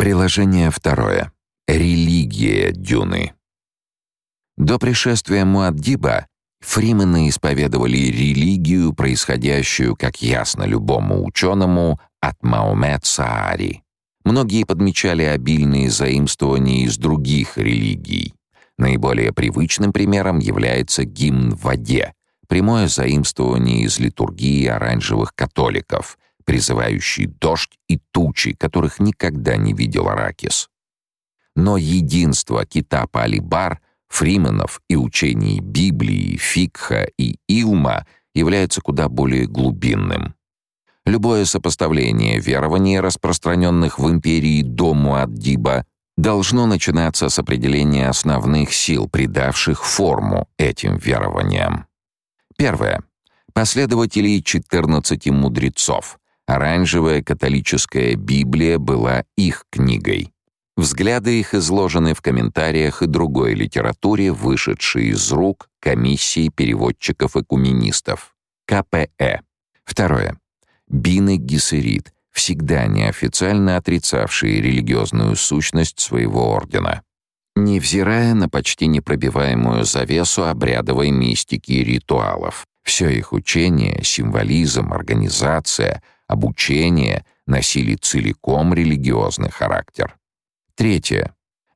Приложение второе. Религия Дюны. До пришествия Муаддиба фримены исповедовали религию, происходящую, как ясно любому ученому, от Маомет Саари. Многие подмечали обильные заимствования из других религий. Наиболее привычным примером является гимн в воде, прямое заимствование из литургии оранжевых католиков, призывающий дождь и тучи, которых никогда не видел Аракис. Но единство Китапа Алибар, Фрименов и учений Библии, Фикха и Илма является куда более глубинным. Любое сопоставление верований, распространенных в империи до Муаддиба, должно начинаться с определения основных сил, придавших форму этим верованиям. Первое. Последователей 14 мудрецов, Оранжевая католическая Библия была их книгой. Взгляды их изложены в комментариях и другой литературе, вышедшей из рук комиссии переводчиков и куминистов. КПЭ. Второе. Бины Гессерит, всегда неофициально отрицавшие религиозную сущность своего ордена. Невзирая на почти непробиваемую завесу обрядовой мистики и ритуалов, все их учение, символизм, организация — обучение носили целиком религиозный характер. Третье.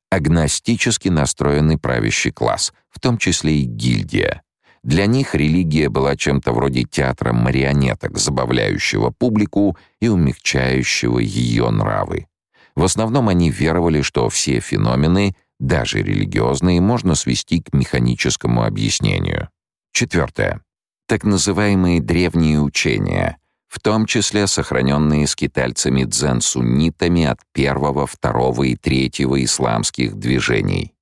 Агностически настроенный правящий класс, в том числе и гильдия. Для них религия была чем-то вроде театра марионеток, забавляющего публику и умягчающего ее нравы. В основном они веровали, что все феномены, даже религиозные, можно свести к механическому объяснению. Четвертое. Так называемые древние учения, в том числе сохраненные скитальцами дзен-суннитами от первого, второго и третьего исламских движений.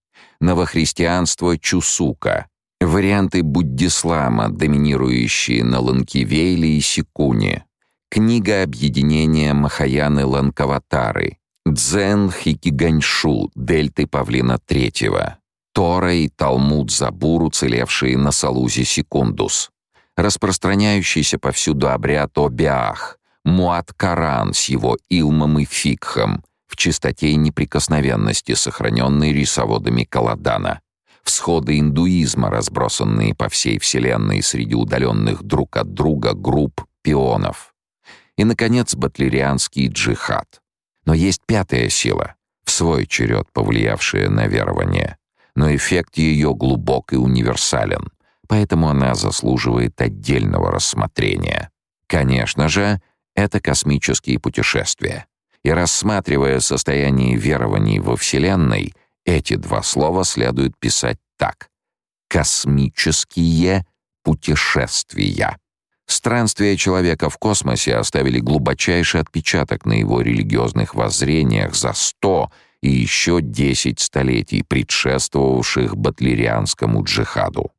Новохристианство Чусука, варианты буддислама, доминирующие на Ланкивейле и Сикуне, книга объединения Махаяны Ланкаватары, Дзен Хикиганьшу, дельты Павлина III, Тора и Талмуд Забур, уцелевшие на Салузе Секундус, распространяющийся повсюду обряд Обиах, Муат-Каран с его Илмом и Фикхом, в чистоте и неприкосновенности, сохраненной рисоводами Каладана, всходы индуизма, разбросанные по всей Вселенной среди удаленных друг от друга групп пионов. И, наконец, батлерианский джихад. Но есть пятая сила, в свой черед повлиявшая на верование, но эффект ее глубок и универсален — поэтому она заслуживает отдельного рассмотрения. Конечно же, это космические путешествия. И рассматривая состояние верований во Вселенной, эти два слова следует писать так: космические путешествия. Странствия человека в космосе оставили глубочайший отпечаток на его религиозных воззрениях за сто и еще десять столетий, предшествовавших батлерианскому джихаду.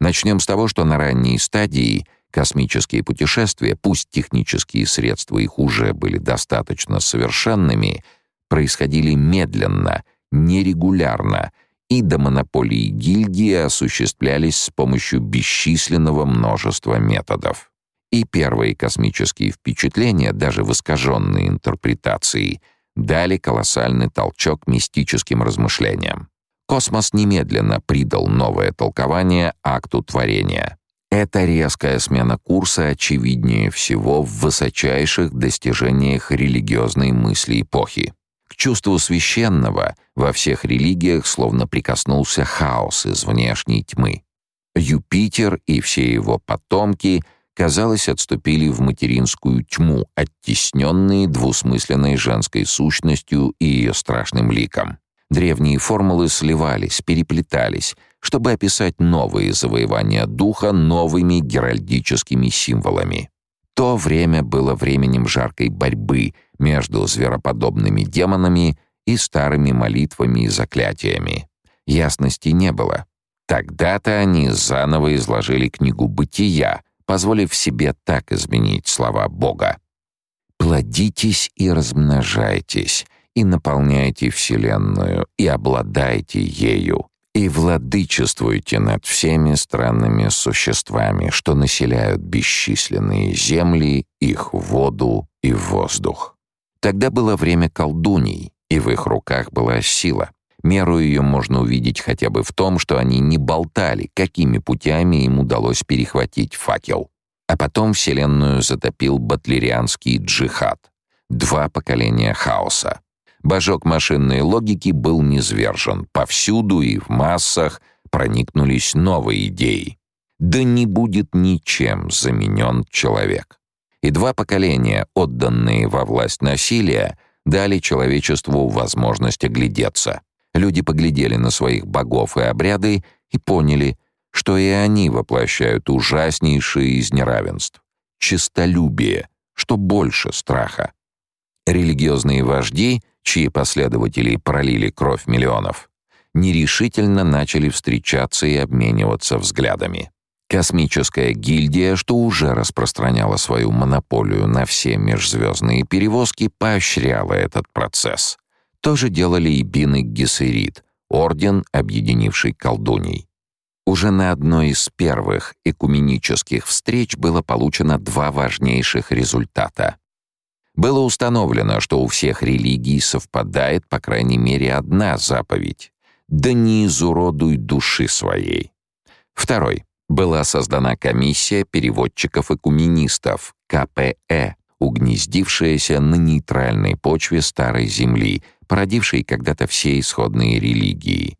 Начнем с того, что на ранней стадии космические путешествия, пусть технические средства их уже были достаточно совершенными, происходили медленно, нерегулярно, и до монополии гильдии осуществлялись с помощью бесчисленного множества методов. И первые космические впечатления, даже в искаженной интерпретации, дали колоссальный толчок мистическим размышлениям. Космос немедленно придал новое толкование акту творения. Эта резкая смена курса очевиднее всего в высочайших достижениях религиозной мысли эпохи. К чувству священного во всех религиях словно прикоснулся хаос из внешней тьмы. Юпитер и все его потомки, казалось, отступили в материнскую тьму, оттесненные двусмысленной женской сущностью и ее страшным ликом. Древние формулы сливались, переплетались, чтобы описать новые завоевания духа новыми геральдическими символами. То время было временем жаркой борьбы между звероподобными демонами и старыми молитвами и заклятиями. Ясности не было. Тогда-то они заново изложили книгу «Бытия», позволив себе так изменить слова Бога. «Плодитесь и размножайтесь, и наполняйте Вселенную, и обладайте ею, и владычествуйте над всеми странными существами, что населяют бесчисленные земли, их воду и воздух. Тогда было время колдуний, и в их руках была сила. Меру ее можно увидеть хотя бы в том, что они не болтали, какими путями им удалось перехватить факел. А потом Вселенную затопил батлерианский джихад. Два поколения хаоса. Божок машинной логики был низвержен. Повсюду и в массах проникнулись новые идеи. Да не будет ничем заменен человек. И два поколения, отданные во власть насилия, дали человечеству возможность оглядеться. Люди поглядели на своих богов и обряды и поняли, что и они воплощают ужаснейшее из неравенств — честолюбие, что больше страха. Религиозные вожди, чьи последователи пролили кровь миллионов, нерешительно начали встречаться и обмениваться взглядами. Космическая гильдия, что уже распространяла свою монополию на все межзвездные перевозки, поощряла этот процесс. То же делали и Бин и Гессерит, орден, объединивший колдуней. Уже на одной из первых экуменических встреч было получено два важнейших результата. Было установлено, что у всех религий совпадает, по крайней мере, одна заповедь — «Да не изуродуй души своей». Второй была создана комиссия переводчиков-экуменистов, КПЭ, угнездившаяся на нейтральной почве Старой Земли, породившей когда-то все исходные религии.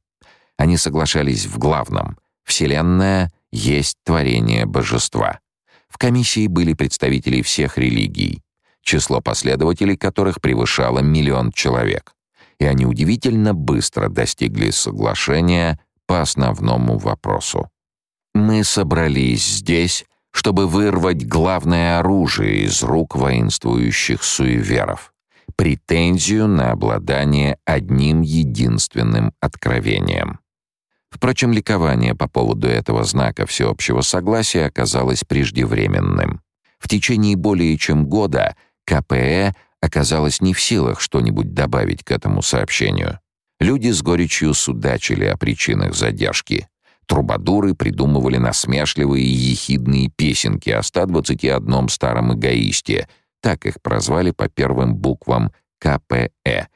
Они соглашались в главном — Вселенная есть творение божества. В комиссии были представители всех религий, число последователей которых превышало миллион человек, и они удивительно быстро достигли соглашения по основному вопросу. Мы собрались здесь, чтобы вырвать главное оружие из рук воинствующих суеверов — претензию на обладание одним единственным откровением. Впрочем, ликование по поводу этого знака всеобщего согласия оказалось преждевременным. В течение более чем года КПЭ оказалось не в силах что-нибудь добавить к этому сообщению. Люди с горечью судачили о причинах задержки. Трубадуры придумывали насмешливые и ехидные песенки о 121 старом эгоисте, так их прозвали по первым буквам КПЭ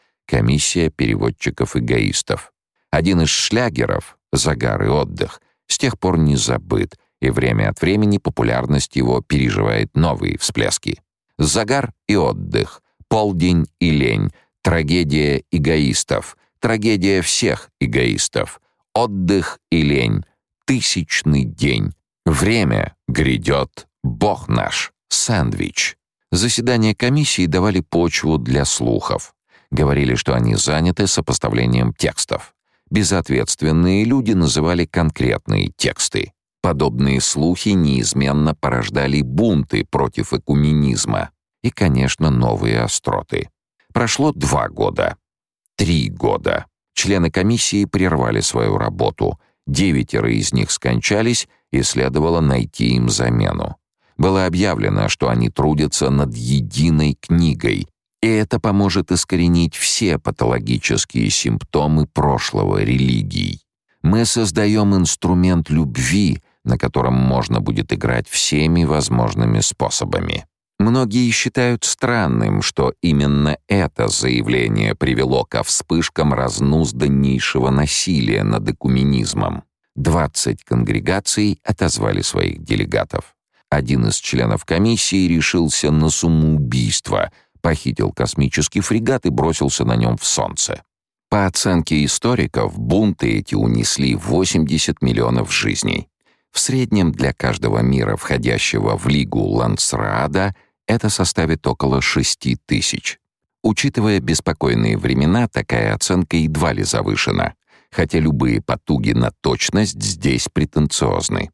— Комиссия переводчиков-эгоистов. Один из шлягеров «Загар и отдых» с тех пор не забыт, и время от времени популярность его переживает новые всплески. «Загар и отдых», «Полдень и лень», «Трагедия эгоистов», «Трагедия всех эгоистов», Отдых и лень. Тысячный день. Время грядет. Бог наш. Сэндвич. Заседания комиссии давали почву для слухов. Говорили, что они заняты сопоставлением текстов. Безответственные люди называли конкретные тексты. Подобные слухи неизменно порождали бунты против экуменизма и, конечно, новые остроты. Прошло два года. Три года. Члены комиссии прервали свою работу. Девятеро из них скончались, и следовало найти им замену. Было объявлено, что они трудятся над единой книгой, и это поможет искоренить все патологические симптомы прошлого религий. Мы создаем инструмент любви, на котором можно будет играть всеми возможными способами. Многие считают странным, что именно это заявление привело ко вспышкам разнузданнейшего насилия над экуменизмом. 20 конгрегаций отозвали своих делегатов. Один из членов комиссии решился на самоубийство, похитил космический фрегат и бросился на нем в солнце. По оценке историков, бунты эти унесли 80 миллионов жизней. В среднем для каждого мира, входящего в Лигу Лансраада, это составит около 6 тысяч. Учитывая беспокойные времена, такая оценка едва ли завышена, хотя любые потуги на точность здесь претенциозны.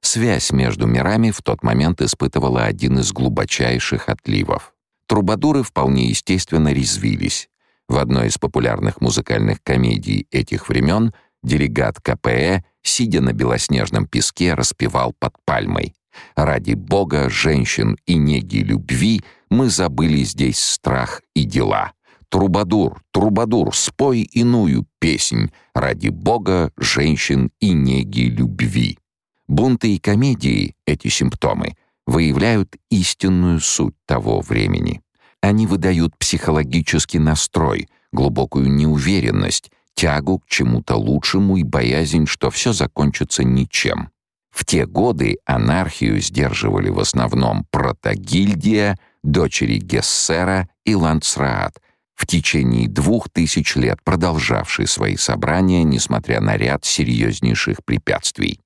Связь между мирами в тот момент испытывала один из глубочайших отливов. Трубадуры вполне естественно резвились. В одной из популярных музыкальных комедий этих времен делегат КПЭ, сидя на белоснежном песке, распевал под пальмой. Ради Бога, женщин и неги любви мы забыли здесь страх и дела. Трубадур, трубадур, спой иную песнь ради Бога, женщин и неги любви. Бунты и комедии, эти симптомы, выявляют истинную суть того времени. Они выдают психологический настрой, глубокую неуверенность, тягу к чему-то лучшему и боязнь, что все закончится ничем. В те годы анархию сдерживали в основном протогильдия, дочери Гессера и Ландсраат, в течение двух тысяч лет продолжавшие свои собрания, несмотря на ряд серьезнейших препятствий.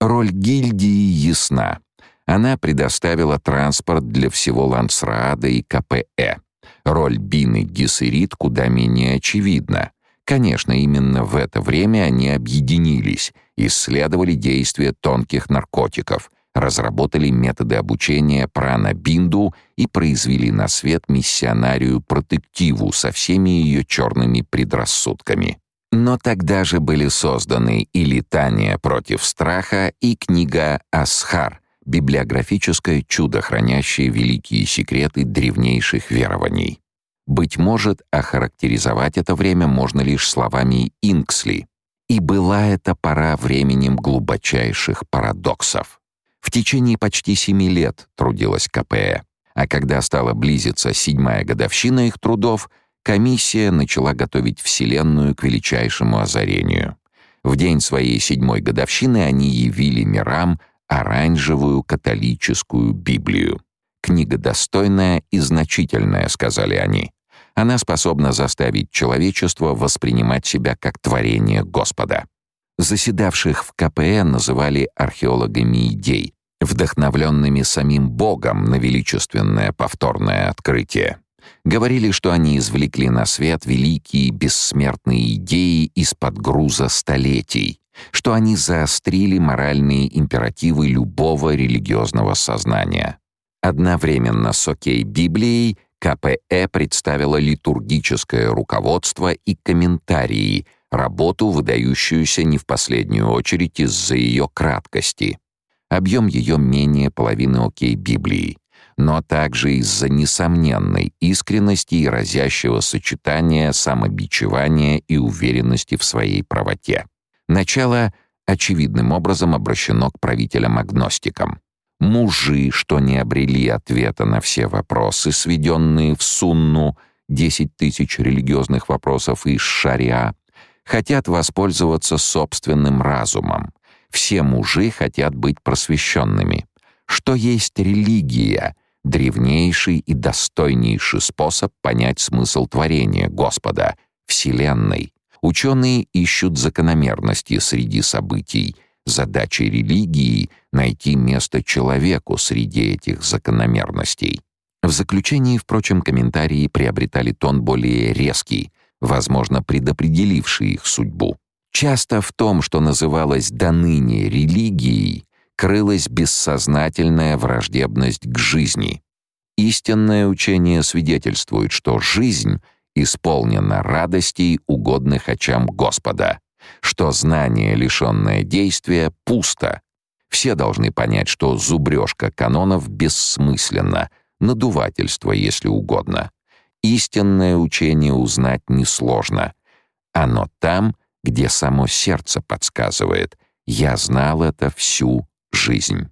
Роль гильдии ясна. Она предоставила транспорт для всего Лансраада и КПЭ. Роль Бины Гессерит куда менее очевидна. Конечно, именно в это время они объединились, исследовали действия тонких наркотиков, разработали методы обучения пранабинду и произвели на свет миссионарию протективу со всеми ее черными предрассудками. Но тогда же были созданы и «Летание против страха», и книга «Асхар», библиографическое чудо, хранящее великие секреты древнейших верований. Быть может, охарактеризовать это время можно лишь словами Инксли. И была эта пора временем глубочайших парадоксов. В течение почти семи лет трудилась КПЭ, а когда стала близиться седьмая годовщина их трудов, комиссия начала готовить Вселенную к величайшему озарению. В день своей седьмой годовщины они явили мирам оранжевую католическую Библию. Книга достойная и значительная, сказали они. Она способна заставить человечество воспринимать себя как творение Господа. Заседавших в КПН называли археологами идей, вдохновленными самим Богом на величественное повторное открытие. Говорили, что они извлекли на свет великие бессмертные идеи из-под груза столетий, что они заострили моральные императивы любого религиозного сознания. Одновременно с «Окей-Библией» КПЭ представила литургическое руководство и комментарии, работу, выдающуюся не в последнюю очередь из-за ее краткости. Объем ее менее половины «Окей-Библии», но также из-за несомненной искренности и разящего сочетания самобичевания и уверенности в своей правоте. Начало очевидным образом обращено к правителям-агностикам. Мужи, что не обрели ответа на все вопросы, сведенные в сунну, 10 тысяч религиозных вопросов из шариа, хотят воспользоваться собственным разумом. Все мужи хотят быть просвещенными. Что есть религия? Древнейший и достойнейший способ понять смысл творения Господа, Вселенной. Ученые ищут закономерности среди событий. Задачей религии — найти место человеку среди этих закономерностей. В заключении, впрочем, комментарии приобретали тон более резкий, возможно, предопределивший их судьбу. Часто в том, что называлось доныне религией, крылась бессознательная враждебность к жизни. Истинное учение свидетельствует, что жизнь исполнена радостей, угодных очам Господа, что знание, лишенное действия, пусто. Все должны понять, что зубрежка канонов бессмысленна, надувательство, если угодно. Истинное учение узнать несложно. Оно там, где само сердце подсказывает. Я знал это всю жизнь.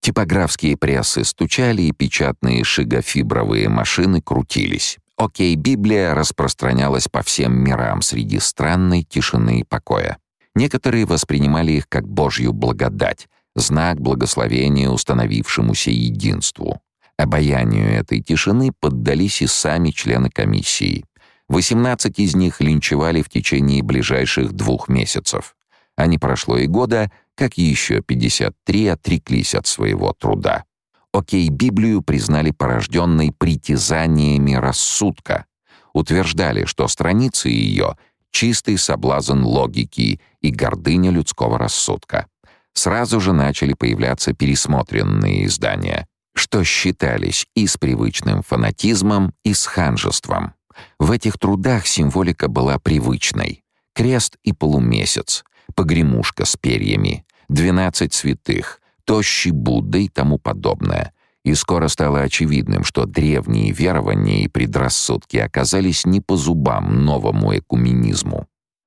Типографские прессы стучали, и печатные шигофибровые машины крутились. Окей, Библия распространялась по всем мирам среди странной тишины и покоя. Некоторые воспринимали их как Божью благодать, знак благословения установившемуся единству. Обаянию этой тишины поддались и сами члены комиссии. 18 из них линчевали в течение ближайших двух месяцев. А не прошло и года, как еще 53 отреклись от своего труда. Окей, Библию признали порожденной притязаниями рассудка. Утверждали, что страницы ее — чистый соблазн логики и гордыня людского рассудка. Сразу же начали появляться пересмотренные издания, что считались и с привычным фанатизмом, и с ханжеством. В этих трудах символика была привычной. Крест и полумесяц, погремушка с перьями, двенадцать святых, тощий Будда и тому подобное. И скоро стало очевидным, что древние верования и предрассудки оказались не по зубам новому экуменизму.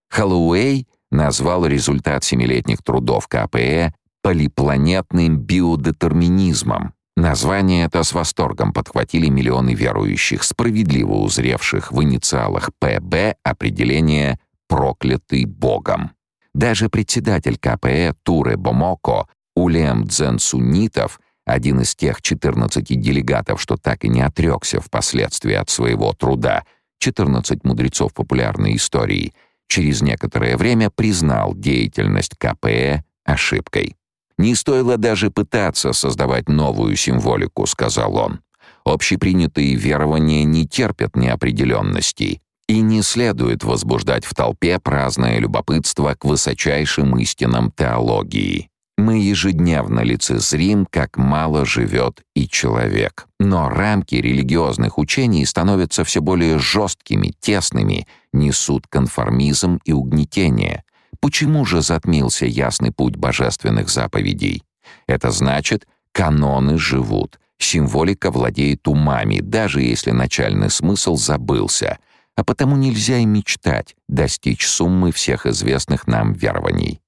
Хэллоуэй назвал результат семилетних трудов КПЭ полипланетным биодетерминизмом. Название это с восторгом подхватили миллионы верующих, справедливо узревших в инициалах ПБ определение «проклятый Богом». Даже председатель КПЭ Туре Бомоко Улем Дзенсунитов, один из тех 14 делегатов, что так и не отрекся впоследствии от своего труда, 14 мудрецов популярной истории, через некоторое время признал деятельность КПЭ ошибкой. «Не стоило даже пытаться создавать новую символику», — сказал он. «Общепринятые верования не терпят неопределенностей, и не следует возбуждать в толпе праздное любопытство к высочайшим истинам теологии. Мы ежедневно лицезрим, как мало живет и человек. Но рамки религиозных учений становятся все более жесткими, тесными, несут конформизм и угнетение. Почему же затмился ясный путь божественных заповедей? Это значит, каноны живут, символика владеет умами, даже если начальный смысл забылся, а потому нельзя и мечтать достичь суммы всех известных нам верований.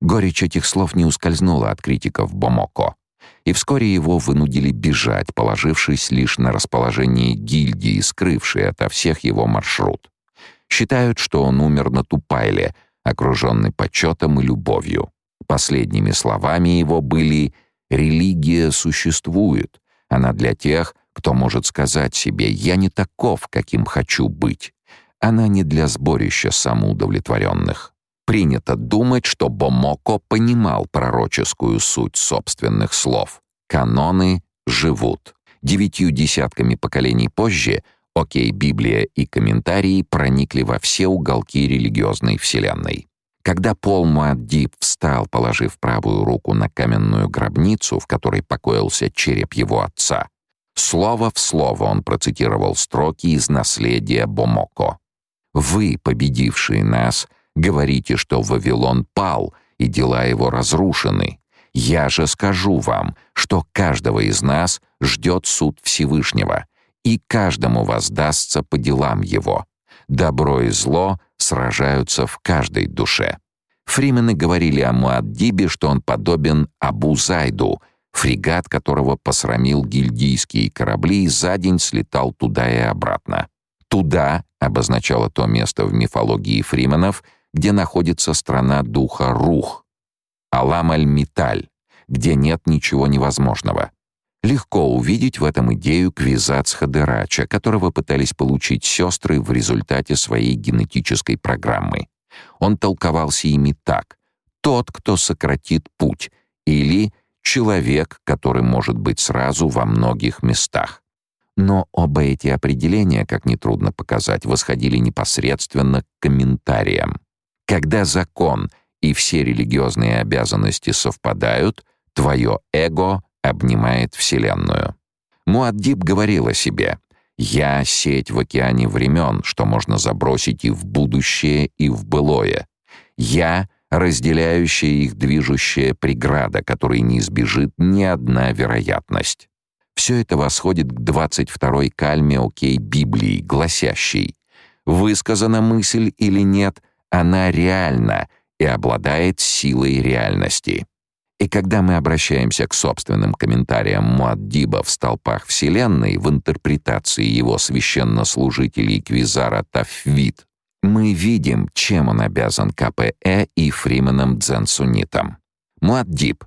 Горечь этих слов не ускользнула от критиков Бомоко, и вскоре его вынудили бежать, положившись лишь на расположение гильдии, скрывшей ото всех его маршрут. Считают, что он умер на Тупайле — окруженный почетом и любовью. Последними словами его были «религия существует, она для тех, кто может сказать себе «я не таков, каким хочу быть». Она не для сборища самоудовлетворенных. Принято думать, что Бомоко понимал пророческую суть собственных слов. Каноны живут. Девятью десятками поколений позже — Окей, Библия и комментарии проникли во все уголки религиозной вселенной. Когда Пол Муаддиб встал, положив правую руку на каменную гробницу, в которой покоился череп его отца, слово в слово он процитировал строки из наследия Бомоко. «Вы, победившие нас, говорите, что Вавилон пал, и дела его разрушены. Я же скажу вам, что каждого из нас ждет суд Всевышнего, и каждому воздастся по делам его. Добро и зло сражаются в каждой душе. Фримены говорили о Муаддибе, что он подобен Абу Зайду, фрегат которого посрамил гильдийские корабли и за день слетал туда и обратно. «Туда» обозначало то место в мифологии фрименов, где находится страна духа Рух, Алам-аль-Миталь, где нет ничего невозможного. Легко увидеть в этом идею Квизац Хадерача, которого пытались получить сестры в результате своей генетической программы. Он толковался ими так: тот, кто сократит путь, или человек, который может быть сразу во многих местах. Но оба эти определения, как нетрудно показать, восходили непосредственно к комментариям. Когда закон и все религиозные обязанности совпадают, твое эго обнимает Вселенную. Муаддиб говорил о себе «Я — сеть в океане времен, что можно забросить и в будущее, и в былое. Я — разделяющая их движущая преграда, которой не избежит ни одна вероятность». Все это восходит к 22-й кальме окей Библии, гласящей «Высказана мысль или нет, она реальна и обладает силой реальности». И когда мы обращаемся к собственным комментариям Муаддиба в столпах Вселенной в интерпретации его священнослужителей Квизара Тафвит, мы видим, чем он обязан КПЭ и Фрименам Дзенсунитам. Муаддиб.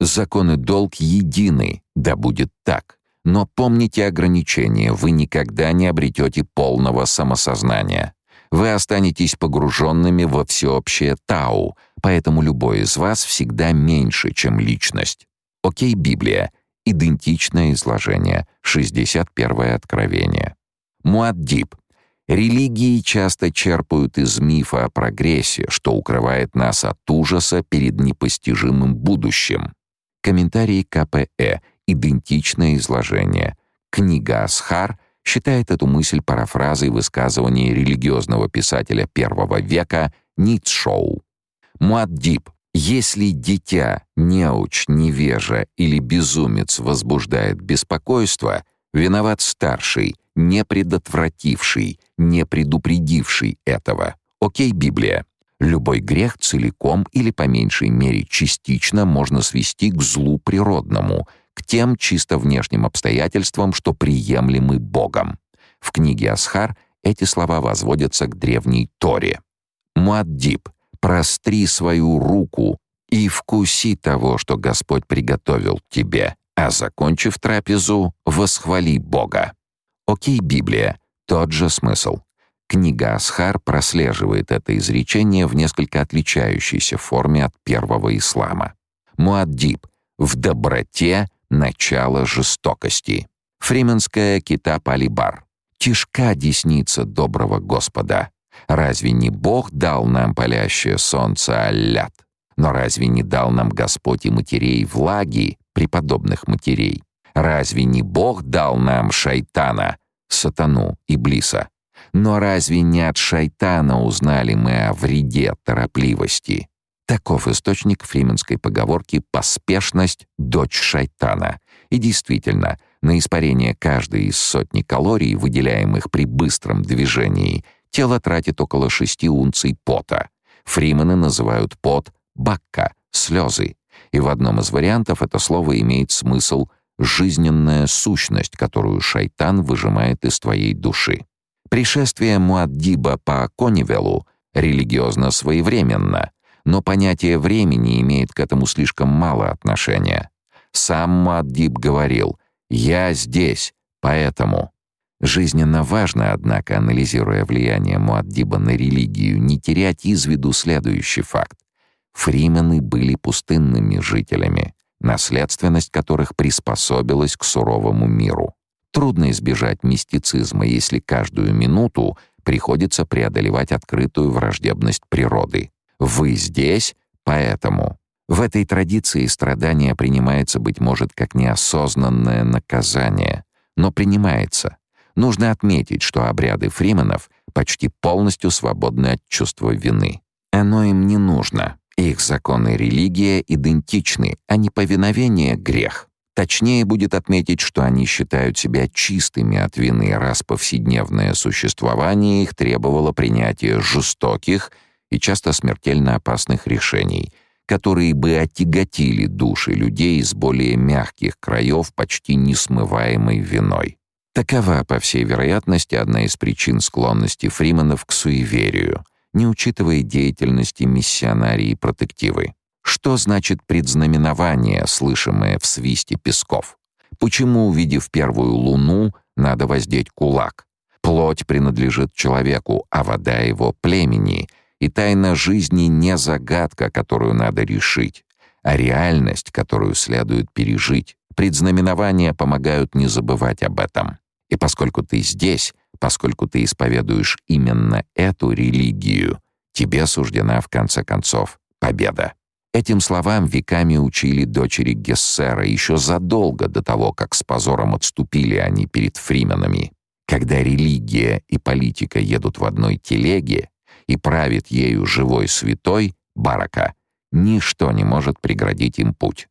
Закон и долг едины, да будет так. Но помните ограничения, вы никогда не обретете полного самосознания. Вы останетесь погруженными во всеобщее Тау — поэтому любой из вас всегда меньше, чем личность. Окей, Библия. Идентичное изложение. 61 откровение. Муаддиб. Религии часто черпают из мифа о прогрессе, что укрывает нас от ужаса перед непостижимым будущим. Комментарий КПЭ. Идентичное изложение. Книга Асхар считает эту мысль парафразой высказывания религиозного писателя первого века Ницшоу. Муаддиб. Если дитя, неуч, невежа или безумец возбуждает беспокойство, виноват старший, не предотвративший, не предупредивший этого. Окей, Библия. Любой грех целиком или по меньшей мере частично можно свести к злу природному, к тем чисто внешним обстоятельствам, что приемлемы Богом. В книге Асхар эти слова возводятся к древней Торе. Муаддиб, простри свою руку и вкуси того, что Господь приготовил тебе, а закончив трапезу, восхвали Бога. Окей, Библия, тот же смысл. Книга Асхар прослеживает это изречение в несколько отличающейся форме от первого ислама. Муаддиб — в доброте начало жестокости. Фрименская китап Алибар. Тишка десница доброго Господа. Разве не Бог дал нам палящее солнце Аллят? Но разве не дал нам Господь и матерей влаги, преподобных матерей? Разве не Бог дал нам шайтана, сатану, иблиса? Но разве не от шайтана узнали мы о вреде торопливости? Таков источник фрименской поговорки «поспешность — дочь шайтана». И действительно, на испарение каждой из сотни калорий, выделяемых при быстром движении, тело тратит около шести унций пота. Фримены называют пот «бакка» — слезы. И в одном из вариантов это слово имеет смысл «жизненная сущность, которую шайтан выжимает из твоей души». Пришествие Муаддиба по Коневелу религиозно своевременно, но понятие времени имеет к этому слишком мало отношения. Сам Муаддиб говорил «Я здесь, поэтому». Жизненно важно, однако, анализируя влияние Муаддиба на религию, не терять из виду следующий факт. Фримены были пустынными жителями, наследственность которых приспособилась к суровому миру. Трудно избежать мистицизма, если каждую минуту приходится преодолевать открытую враждебность природы. Вы здесь, поэтому. В этой традиции страдание принимается, быть может, как неосознанное наказание, но принимается. Нужно отметить, что обряды фрименов почти полностью свободны от чувства вины. Оно им не нужно. Их законы религия идентичны, а неповиновение — грех. Точнее будет отметить, что они считают себя чистыми от вины, раз повседневное существование их требовало принятия жестоких и часто смертельно опасных решений, которые бы отяготили души людей из более мягких краев почти несмываемой виной. Такова, по всей вероятности, одна из причин склонности фриманов к суеверию, не учитывая деятельности миссионарии и протективы. Что значит предзнаменование, слышимое в свисте песков? Почему, увидев первую луну, надо воздеть кулак? Плоть принадлежит человеку, а вода его — племени, и тайна жизни не загадка, которую надо решить, а реальность, которую следует пережить. Предзнаменования помогают не забывать об этом. И поскольку ты здесь, поскольку ты исповедуешь именно эту религию, тебе суждена в конце концов победа. Этим словам веками учили дочери Гессера еще задолго до того, как с позором отступили они перед фрименами. Когда религия и политика едут в одной телеге и правит ею живой святой, барака, ничто не может преградить им путь.